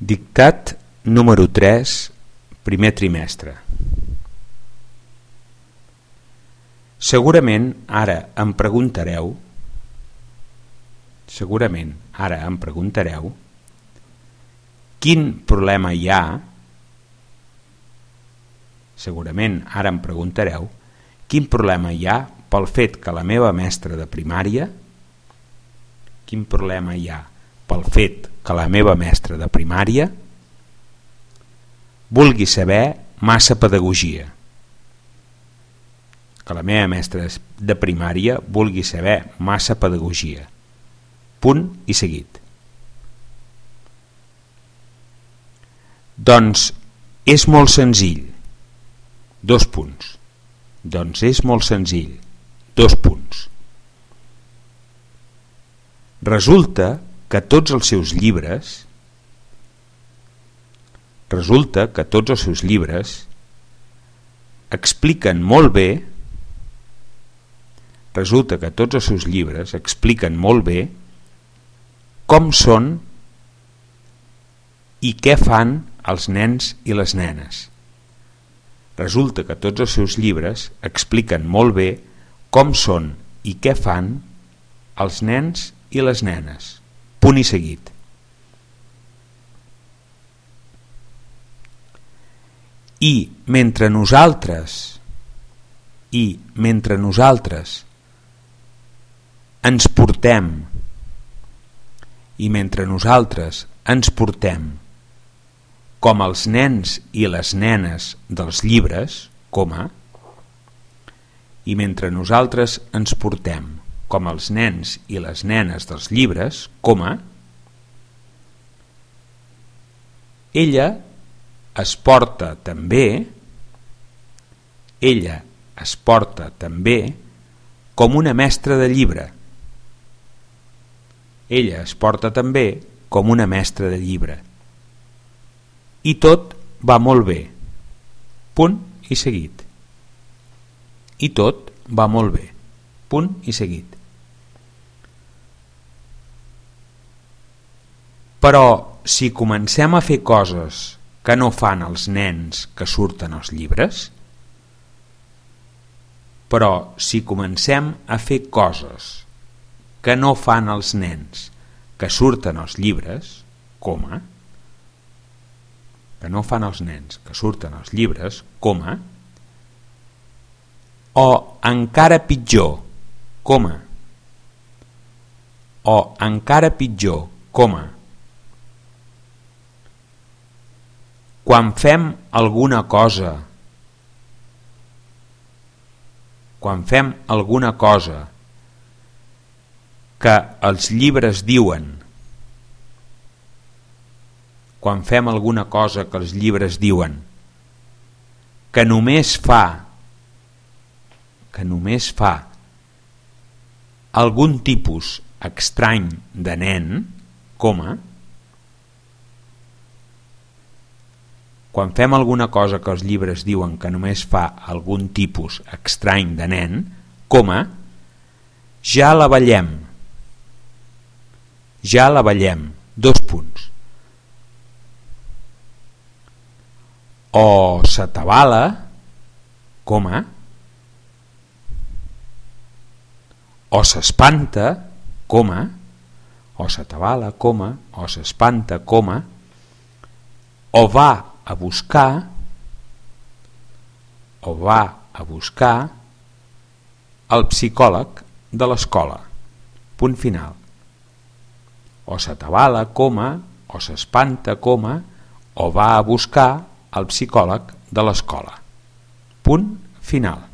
Dictat número 3, primer trimestre. Segurament ara em preguntareu segurament ara em preguntareu quin problema hi ha segurament ara em preguntareu quin problema hi ha pel fet que la meva mestra de primària quin problema hi ha pel fet que la meva mestra de primària vulgui saber massa pedagogia. Que la meva mestra de primària vulgui saber massa pedagogia. Punt i seguit. Doncs és molt senzill. Dos punts. Doncs és molt senzill. Dos punts. Resulta que tots els seus llibres resulta que tots els seus llibres expliquen molt bé resulta que tots els seus llibres expliquen molt bé com són i què fan els nens i les nenes. Resulta que tots els seus llibres expliquen molt bé com són i què fan els nens i les nenes punt i seguit. I mentre nosaltres i mentre nosaltres ens portem i mentre nosaltres ens portem com els nens i les nenes dels llibres, coma, i mentre nosaltres ens portem com els nens i les nenes dels llibres, coma, ella es porta també ella es porta també com una mestra de llibre. Ella es porta també com una mestra de llibre. I tot va molt bé. Punt i seguit. I tot va molt bé. Punt i seguit. Però si comencem a fer coses que no fan els nens que surten als llibres, però si comencem a fer coses que no fan els nens que surten als llibres, coma, que no fan els nens que surten als llibres, coma, o encara pitjor, coma, o encara pitjor, coma, Quan fem alguna cosa, quan fem alguna cosa que els llibres diuen, quan fem alguna cosa que els llibres diuen, que només fa, que només fa algun tipus estrany de nen, coma, Quan fem alguna cosa que els llibres diuen que només fa algun tipus estrany de nen, coma, ja la ballem. Ja la ballem. Dos punts. O s'atabala, coma, o s'espanta, coma, o s'atabala, coma, o s'espanta, coma, o va a buscar o va a buscar el psicòleg de l'escola. Punt final. O s'atabala, coma, o s'espanta, coma, o va a buscar el psicòleg de l'escola. Punt final.